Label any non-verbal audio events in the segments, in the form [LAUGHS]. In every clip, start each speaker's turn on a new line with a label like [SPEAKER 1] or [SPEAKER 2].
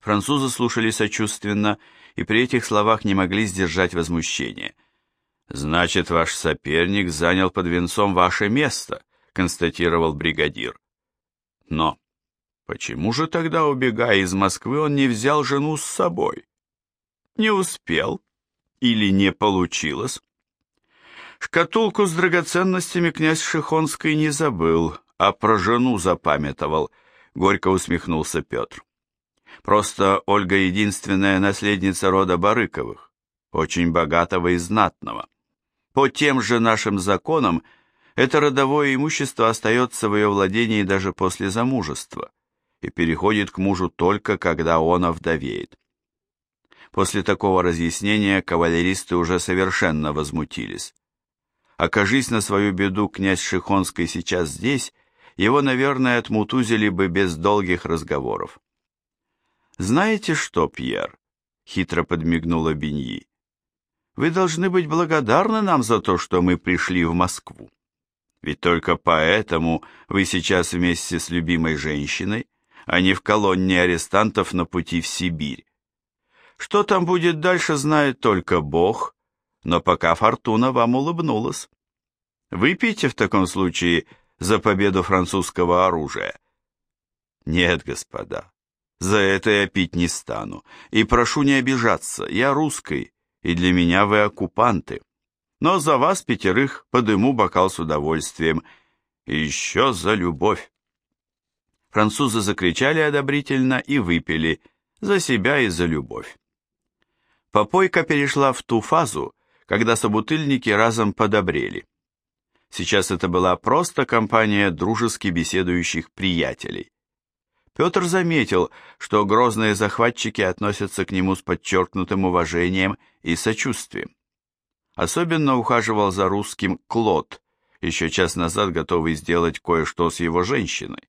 [SPEAKER 1] Французы слушали сочувственно и при этих словах не могли сдержать возмущение. «Значит, ваш соперник занял под венцом ваше место», констатировал бригадир. «Но почему же тогда, убегая из Москвы, он не взял жену с собой? Не успел или не получилось?» Шкатулку с драгоценностями князь Шихонский не забыл, а про жену запамятовал, горько усмехнулся Петр. Просто Ольга единственная наследница рода Барыковых, очень богатого и знатного. По тем же нашим законам, это родовое имущество остается в ее владении даже после замужества и переходит к мужу только когда он овдовеет. После такого разъяснения кавалеристы уже совершенно возмутились. Окажись на свою беду князь Шихонский сейчас здесь, его, наверное, отмутузили бы без долгих разговоров. «Знаете что, Пьер?» — хитро подмигнула Беньи. «Вы должны быть благодарны нам за то, что мы пришли в Москву. Ведь только поэтому вы сейчас вместе с любимой женщиной, а не в колонне арестантов на пути в Сибирь. Что там будет дальше, знает только Бог, но пока фортуна вам улыбнулась. Выпейте в таком случае за победу французского оружия». «Нет, господа, за это я пить не стану. И прошу не обижаться, я русский, и для меня вы оккупанты. Но за вас пятерых подыму бокал с удовольствием. И еще за любовь. Французы закричали одобрительно и выпили, за себя и за любовь. Попойка перешла в ту фазу, когда собутыльники разом подобрели. Сейчас это была просто компания дружески беседующих приятелей. Петр заметил, что грозные захватчики относятся к нему с подчеркнутым уважением и сочувствием. Особенно ухаживал за русским Клод, еще час назад готовый сделать кое-что с его женщиной.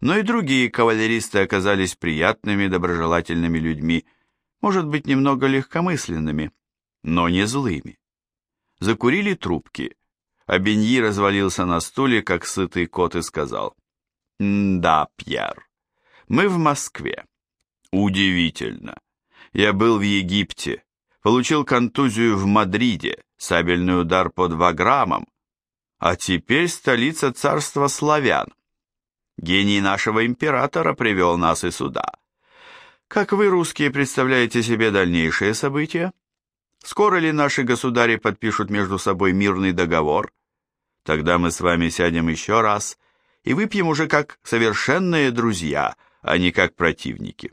[SPEAKER 1] Но и другие кавалеристы оказались приятными, доброжелательными людьми, может быть, немного легкомысленными, но не злыми. Закурили трубки, а Беньи развалился на стуле, как сытый кот, и сказал, «Да, Пьер, мы в Москве. Удивительно. Я был в Египте, получил контузию в Мадриде, сабельный удар под Ваграмом, а теперь столица царства славян. Гений нашего императора привел нас и сюда. Как вы, русские, представляете себе дальнейшие события? Скоро ли наши государи подпишут между собой мирный договор? Тогда мы с вами сядем еще раз и выпьем уже как совершенные друзья – а не как противники.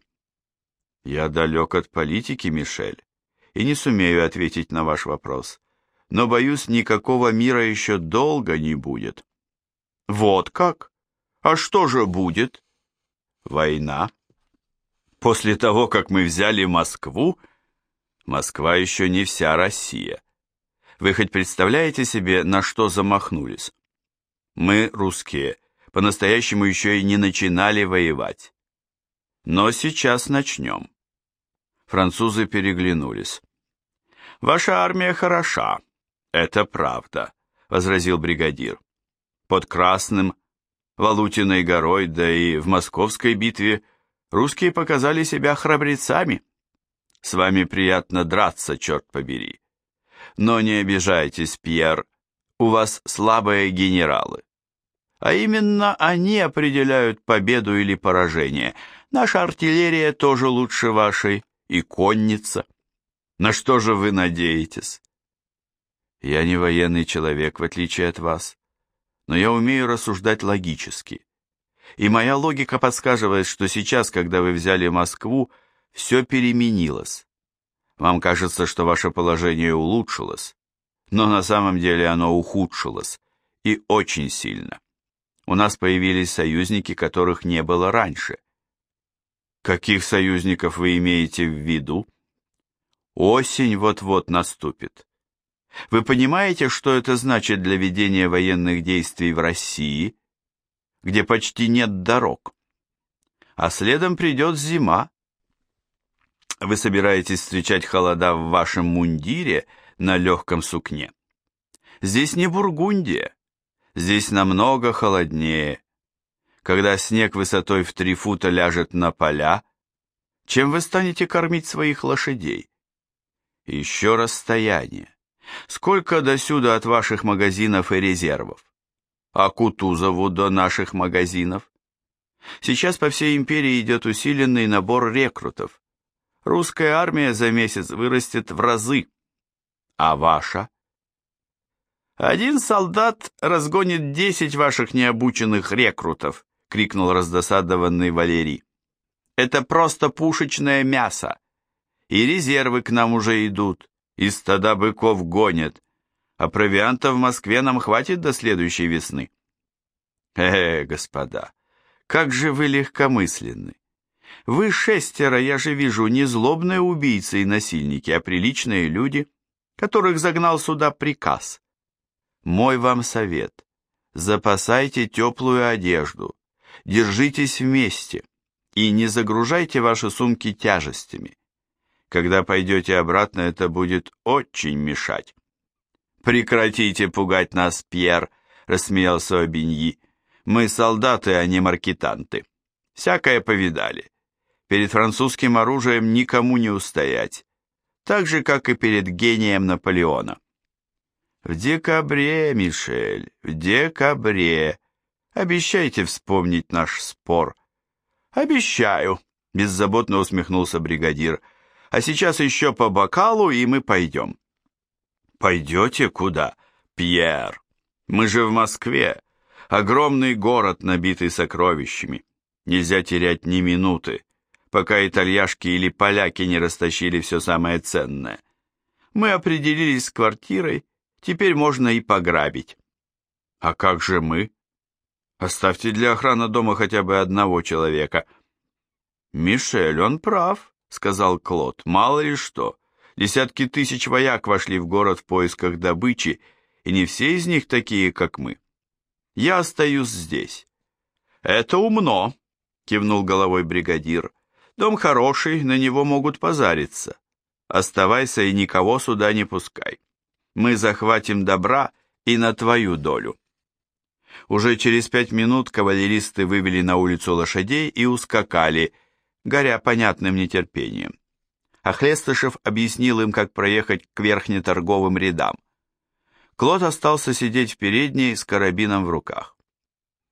[SPEAKER 1] Я далек от политики, Мишель, и не сумею ответить на ваш вопрос, но, боюсь, никакого мира еще долго не будет. Вот как? А что же будет? Война. После того, как мы взяли Москву, Москва еще не вся Россия. Вы хоть представляете себе, на что замахнулись? Мы, русские, по-настоящему еще и не начинали воевать. Но сейчас начнем. Французы переглянулись. Ваша армия хороша, это правда, возразил бригадир. Под Красным, Валутиной горой, да и в Московской битве русские показали себя храбрецами. С вами приятно драться, черт побери. Но не обижайтесь, Пьер, у вас слабые генералы. А именно они определяют победу или поражение – Наша артиллерия тоже лучше вашей, и конница. На что же вы надеетесь? Я не военный человек, в отличие от вас, но я умею рассуждать логически. И моя логика подсказывает, что сейчас, когда вы взяли Москву, все переменилось. Вам кажется, что ваше положение улучшилось, но на самом деле оно ухудшилось, и очень сильно. У нас появились союзники, которых не было раньше. Каких союзников вы имеете в виду? Осень вот-вот наступит. Вы понимаете, что это значит для ведения военных действий в России, где почти нет дорог? А следом придет зима. Вы собираетесь встречать холода в вашем мундире на легком сукне. Здесь не Бургундия, здесь намного холоднее, когда снег высотой в три фута ляжет на поля, Чем вы станете кормить своих лошадей? Еще расстояние. Сколько до сюда от ваших магазинов и резервов? А Кутузову до наших магазинов? Сейчас по всей империи идет усиленный набор рекрутов. Русская армия за месяц вырастет в разы. А ваша? Один солдат разгонит десять ваших необученных рекрутов, крикнул раздосадованный Валерий. Это просто пушечное мясо. И резервы к нам уже идут, и стада быков гонят, а провианта в Москве нам хватит до следующей весны. Э, господа, как же вы легкомысленны. Вы шестеро, я же вижу, не злобные убийцы и насильники, а приличные люди, которых загнал сюда приказ. Мой вам совет. Запасайте теплую одежду, держитесь вместе и не загружайте ваши сумки тяжестями. Когда пойдете обратно, это будет очень мешать. «Прекратите пугать нас, Пьер», — рассмеялся Обиньи. «Мы солдаты, а не маркетанты. Всякое повидали. Перед французским оружием никому не устоять, так же, как и перед гением Наполеона». «В декабре, Мишель, в декабре. Обещайте вспомнить наш спор». «Обещаю», — беззаботно усмехнулся бригадир. «А сейчас еще по бокалу, и мы пойдем». «Пойдете куда, Пьер? Мы же в Москве. Огромный город, набитый сокровищами. Нельзя терять ни минуты, пока итальяшки или поляки не растащили все самое ценное. Мы определились с квартирой, теперь можно и пограбить». «А как же мы?» «Оставьте для охраны дома хотя бы одного человека». «Мишель, он прав», — сказал Клод, — «мало ли что». Десятки тысяч вояк вошли в город в поисках добычи, и не все из них такие, как мы. Я остаюсь здесь. Это умно, кивнул головой бригадир. Дом хороший, на него могут позариться. Оставайся и никого сюда не пускай. Мы захватим добра и на твою долю. Уже через пять минут кавалеристы вывели на улицу лошадей и ускакали, горя понятным нетерпением а Хлестышев объяснил им, как проехать к верхнеторговым рядам. Клод остался сидеть в передней с карабином в руках.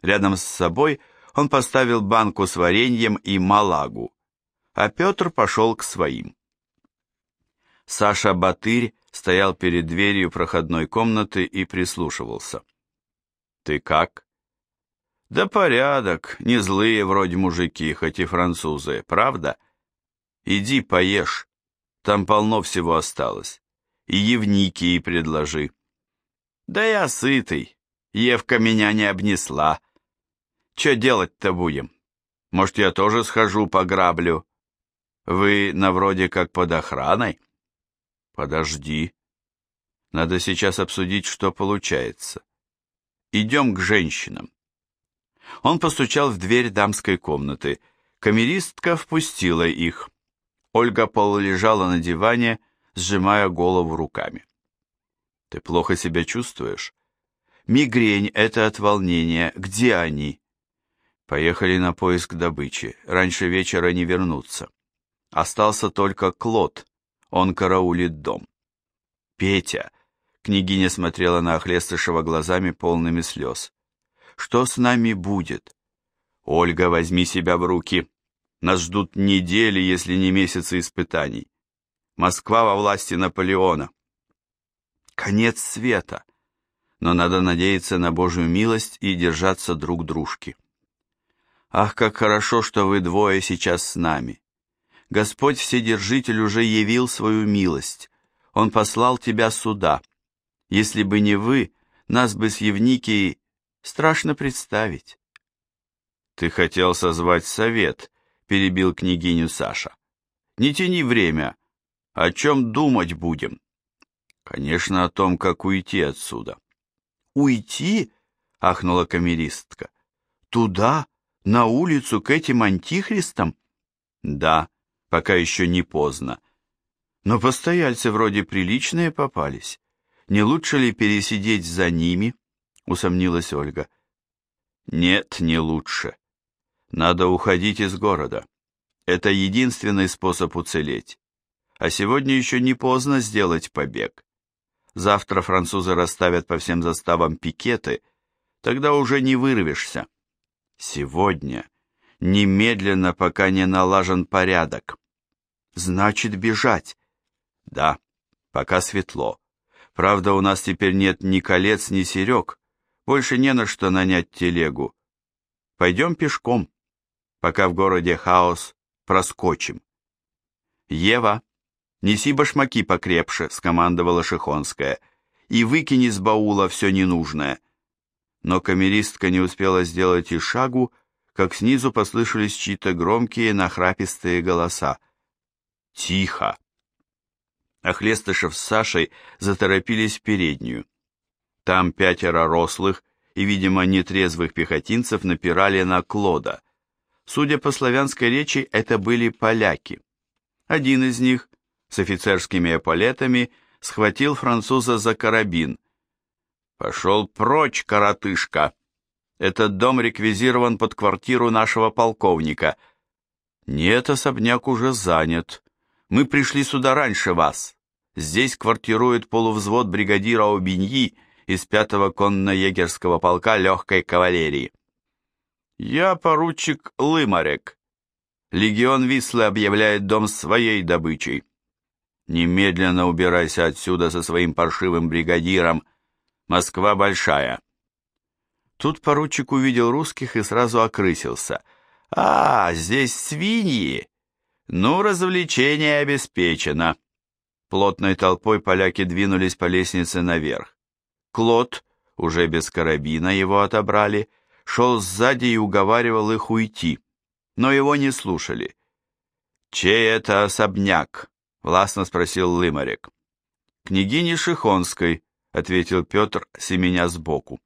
[SPEAKER 1] Рядом с собой он поставил банку с вареньем и малагу, а Петр пошел к своим. Саша Батырь стоял перед дверью проходной комнаты и прислушивался. «Ты как?» «Да порядок, не злые вроде мужики, хоть и французы, правда?» Иди поешь, там полно всего осталось. И Евники и предложи. Да я сытый, Евка меня не обнесла. Че делать-то будем? Может, я тоже схожу пограблю? Вы на вроде как под охраной? Подожди. Надо сейчас обсудить, что получается. Идем к женщинам. Он постучал в дверь дамской комнаты. Камеристка впустила их. Ольга полулежала на диване, сжимая голову руками. «Ты плохо себя чувствуешь?» «Мигрень — это от волнения. Где они?» Поехали на поиск добычи. Раньше вечера не вернуться. Остался только Клод. Он караулит дом. «Петя!» — княгиня смотрела на Охлестышева глазами полными слез. «Что с нами будет?» «Ольга, возьми себя в руки!» Нас ждут недели, если не месяцы испытаний. Москва во власти Наполеона. Конец света. Но надо надеяться на Божью милость и держаться друг дружки. Ах, как хорошо, что вы двое сейчас с нами. Господь Вседержитель уже явил свою милость. Он послал тебя сюда. Если бы не вы, нас бы с Евникией страшно представить. Ты хотел созвать совет, перебил княгиню Саша. Не тяни время. О чем думать будем? Конечно, о том, как уйти отсюда. Уйти? ахнула камеристка. Туда, на улицу к этим антихристам? Да, пока еще не поздно. Но постояльцы вроде приличные попались. Не лучше ли пересидеть за ними? Усомнилась Ольга. Нет, не лучше. Надо уходить из города. Это единственный способ уцелеть. А сегодня еще не поздно сделать побег. Завтра французы расставят по всем заставам пикеты, тогда уже не вырвешься. Сегодня, немедленно, пока не налажен порядок. Значит, бежать. Да, пока светло. Правда, у нас теперь нет ни колец, ни серег. Больше не на что нанять телегу. Пойдем пешком, пока в городе хаос проскочим. Ева, неси башмаки покрепше, скомандовала Шихонская, и выкини с баула все ненужное. Но камеристка не успела сделать и шагу, как снизу послышались чьи-то громкие нахрапистые голоса. «Тихо!» Охлестышев с Сашей заторопились в переднюю. Там пятеро рослых и, видимо, нетрезвых пехотинцев напирали на Клода. Судя по славянской речи, это были поляки. Один из них, с офицерскими эполетами, схватил француза за карабин. «Пошел прочь, коротышка! Этот дом реквизирован под квартиру нашего полковника. Нет, особняк уже занят. Мы пришли сюда раньше вас. Здесь квартирует полувзвод бригадира Обиньи из пятого конно-егерского полка легкой кавалерии. Я поручик Лымарек. Легион Вислы объявляет дом своей добычей. Немедленно убирайся отсюда со своим паршивым бригадиром. Москва большая. Тут поручик увидел русских и сразу окрысился. «А, здесь свиньи! Ну, развлечение обеспечено!» Плотной толпой поляки двинулись по лестнице наверх. Клод, уже без карабина его отобрали, шел сзади и уговаривал их уйти, но его не слушали. «Чей это особняк?» — властно спросил Лымарек. «Княгини Шихонской», — ответил Петр, семеня сбоку.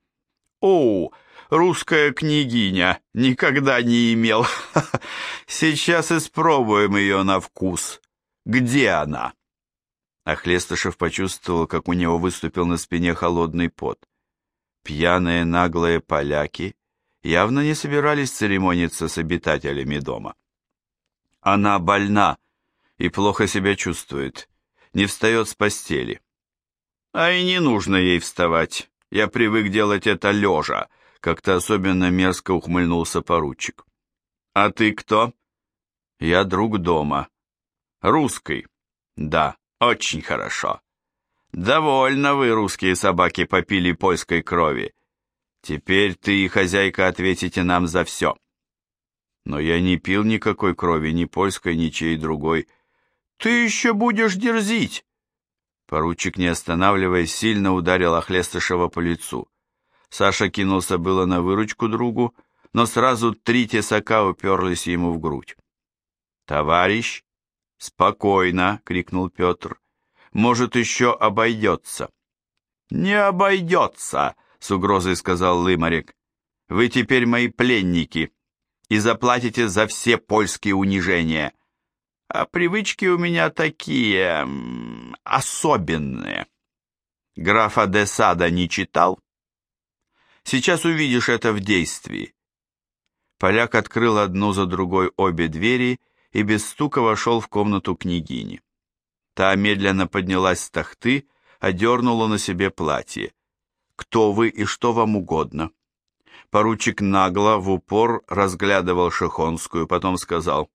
[SPEAKER 1] «О, русская княгиня! Никогда не имел! [LAUGHS] Сейчас испробуем ее на вкус. Где она?» Ахлестышев почувствовал, как у него выступил на спине холодный пот. Пьяные наглые поляки явно не собирались церемониться с обитателями дома. Она больна и плохо себя чувствует, не встает с постели. А и не нужно ей вставать, я привык делать это лежа, как-то особенно мерзко ухмыльнулся поручик. А ты кто? Я друг дома. Русский. Да. Очень хорошо. Довольно вы, русские собаки, попили польской крови. Теперь ты и хозяйка ответите нам за все. Но я не пил никакой крови, ни польской, ни чьей другой. Ты еще будешь дерзить. Поручик, не останавливаясь, сильно ударил Охлестышева по лицу. Саша кинулся было на выручку другу, но сразу три тесака уперлись ему в грудь. «Товарищ, «Спокойно!» — крикнул Петр. «Может, еще обойдется». «Не обойдется!» — с угрозой сказал Лымарик. «Вы теперь мои пленники и заплатите за все польские унижения. А привычки у меня такие... особенные. Графа де Сада не читал? Сейчас увидишь это в действии». Поляк открыл одну за другой обе двери и без стука вошел в комнату княгини. Та медленно поднялась с тахты, одернула на себе платье. «Кто вы и что вам угодно?» Поручик нагло в упор разглядывал Шихонскую, потом сказал,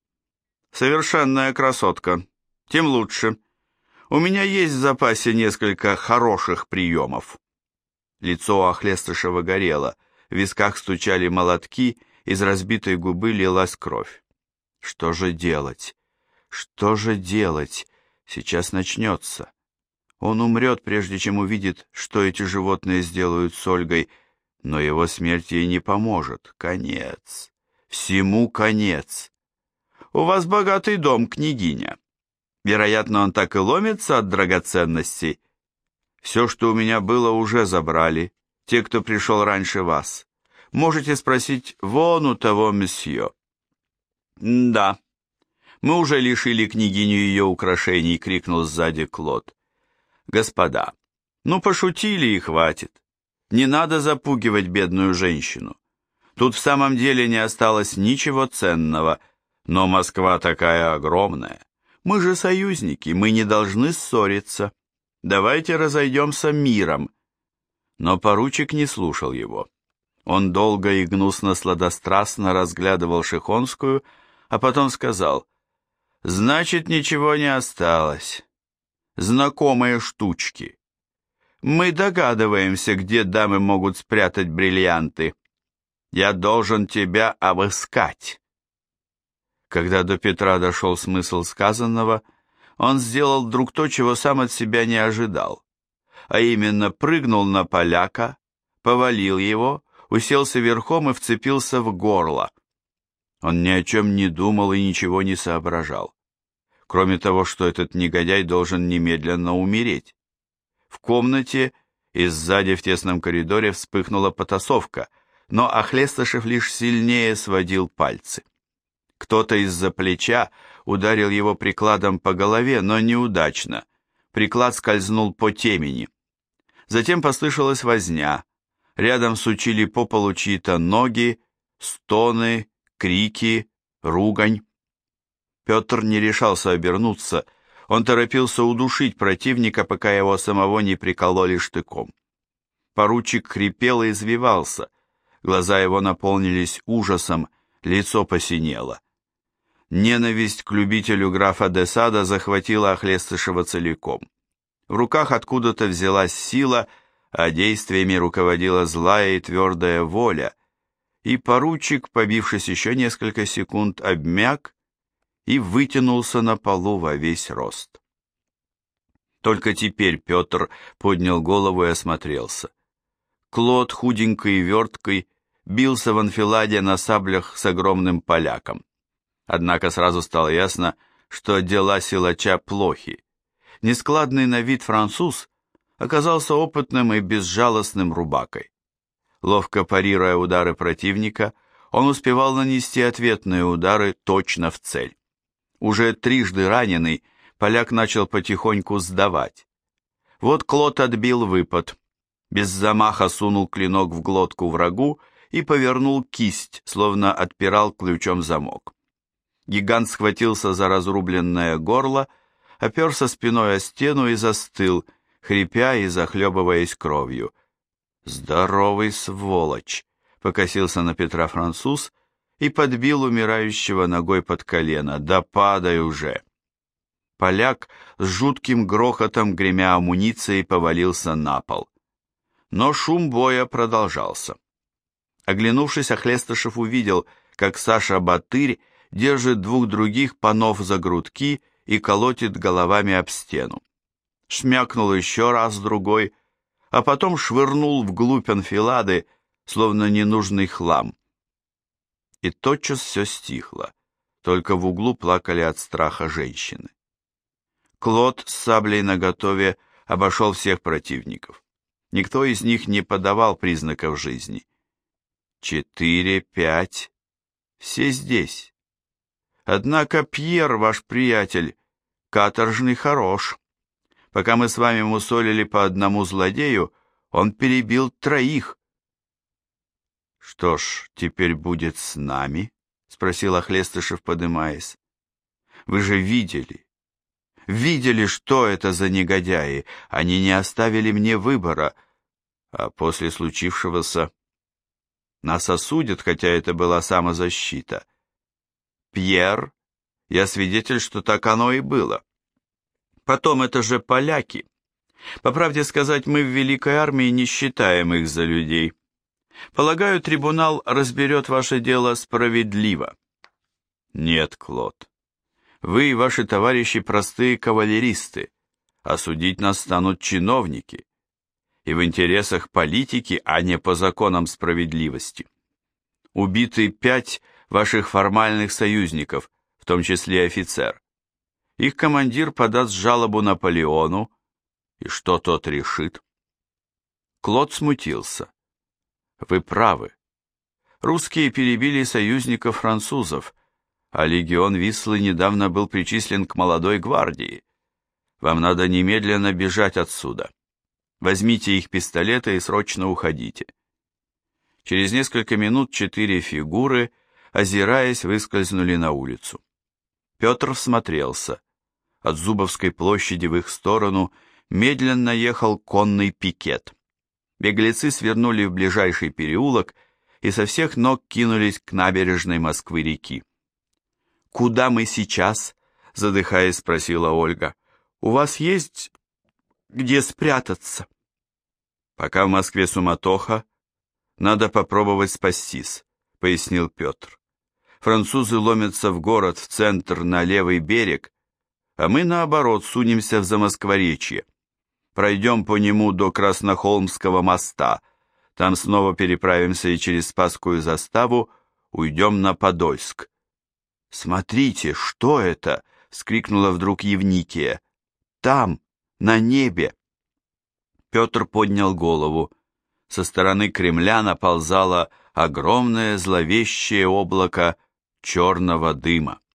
[SPEAKER 1] «Совершенная красотка, тем лучше. У меня есть в запасе несколько хороших приемов». Лицо Ахлестышева горело, в висках стучали молотки, из разбитой губы лилась кровь. Что же делать? Что же делать? Сейчас начнется. Он умрет, прежде чем увидит, что эти животные сделают с Ольгой, но его смерть ей не поможет. Конец. Всему конец. У вас богатый дом, княгиня. Вероятно, он так и ломится от драгоценностей. Все, что у меня было, уже забрали. Те, кто пришел раньше вас. Можете спросить вон у того месье. «Да, мы уже лишили княгиню ее украшений», — крикнул сзади Клод. «Господа, ну пошутили и хватит. Не надо запугивать бедную женщину. Тут в самом деле не осталось ничего ценного, Но Москва такая огромная. Мы же союзники, мы не должны ссориться. Давайте разойдемся миром. Но поручик не слушал его. Он долго и гнусно-сладострастно разглядывал Шихонскую, а потом сказал, «Значит, ничего не осталось. Знакомые штучки. Мы догадываемся, где дамы могут спрятать бриллианты. Я должен тебя обыскать». Когда до Петра дошел смысл сказанного, он сделал вдруг то, чего сам от себя не ожидал, а именно прыгнул на поляка, повалил его, уселся верхом и вцепился в горло. Он ни о чем не думал и ничего не соображал, кроме того, что этот негодяй должен немедленно умереть. В комнате и сзади в тесном коридоре вспыхнула потасовка, но Ахлестышев лишь сильнее сводил пальцы. Кто-то из-за плеча ударил его прикладом по голове, но неудачно. Приклад скользнул по темени. Затем послышалась возня. Рядом сучили по полу чьи-то ноги, стоны, крики, ругань. Петр не решался обернуться, он торопился удушить противника, пока его самого не прикололи штыком. Поручик хрипел и извивался, глаза его наполнились ужасом, лицо посинело. Ненависть к любителю графа де Сада захватила Охлестышева целиком. В руках откуда-то взялась сила, а действиями руководила злая и твердая воля, и поручик, побившись еще несколько секунд, обмяк и вытянулся на полу во весь рост. Только теперь Петр поднял голову и осмотрелся. Клод, худенький и верткий, бился в анфиладе на саблях с огромным поляком. Однако сразу стало ясно, что дела силача плохи. Нескладный на вид француз оказался опытным и безжалостным рубакой. Ловко парируя удары противника, он успевал нанести ответные удары точно в цель. Уже трижды раненый, поляк начал потихоньку сдавать. Вот Клод отбил выпад, без замаха сунул клинок в глотку врагу и повернул кисть, словно отпирал ключом замок. Гигант схватился за разрубленное горло, оперся спиной о стену и застыл, хрипя и захлебываясь кровью. «Здоровый сволочь!» — покосился на Петра француз и подбил умирающего ногой под колено. «Да падай уже!» Поляк с жутким грохотом, гремя амуницией, повалился на пол. Но шум боя продолжался. Оглянувшись, Охлестышев увидел, как Саша Батырь держит двух других панов за грудки и колотит головами об стену. Шмякнул еще раз другой, а потом швырнул вглубь анфилады, словно ненужный хлам. И тотчас все стихло, только в углу плакали от страха женщины. Клод с саблей наготове обошел всех противников. Никто из них не подавал признаков жизни. Четыре, пять, все здесь. Однако Пьер, ваш приятель, каторжный хорош. Пока мы с вами мусолили по одному злодею, он перебил троих. Что ж, теперь будет с нами? Спросил Охлестышев, подымаясь. Вы же видели, видели, что это за негодяи. Они не оставили мне выбора, а после случившегося нас осудят, хотя это была самозащита. Пьер, я свидетель, что так оно и было. Потом это же поляки. По правде сказать, мы в Великой Армии не считаем их за людей. Полагаю, трибунал разберет ваше дело справедливо. Нет, Клод. Вы и ваши товарищи простые кавалеристы, а судить нас станут чиновники. И в интересах политики, а не по законам справедливости. Убиты пять ваших формальных союзников, в том числе офицер. Их командир подаст жалобу Наполеону, и что тот решит? Клод смутился. Вы правы. Русские перебили союзников французов, а легион Вислы недавно был причислен к молодой гвардии. Вам надо немедленно бежать отсюда. Возьмите их пистолеты и срочно уходите. Через несколько минут четыре фигуры – озираясь, выскользнули на улицу. Петр всмотрелся. От Зубовской площади в их сторону медленно ехал конный пикет. Беглецы свернули в ближайший переулок и со всех ног кинулись к набережной Москвы-реки. «Куда мы сейчас?» — задыхаясь, спросила Ольга. «У вас есть где спрятаться?» «Пока в Москве суматоха, надо попробовать спастись», — пояснил Петр. «Французы ломятся в город, в центр, на левый берег, а мы, наоборот, сунемся в Замоскворечье. Пройдем по нему до Краснохолмского моста, там снова переправимся и через Спасскую заставу уйдем на Подольск». «Смотрите, что это?» — скрикнула вдруг Евникия. «Там, на небе!» Петр поднял голову. Со стороны Кремля наползало огромное зловещее облако черного дыма.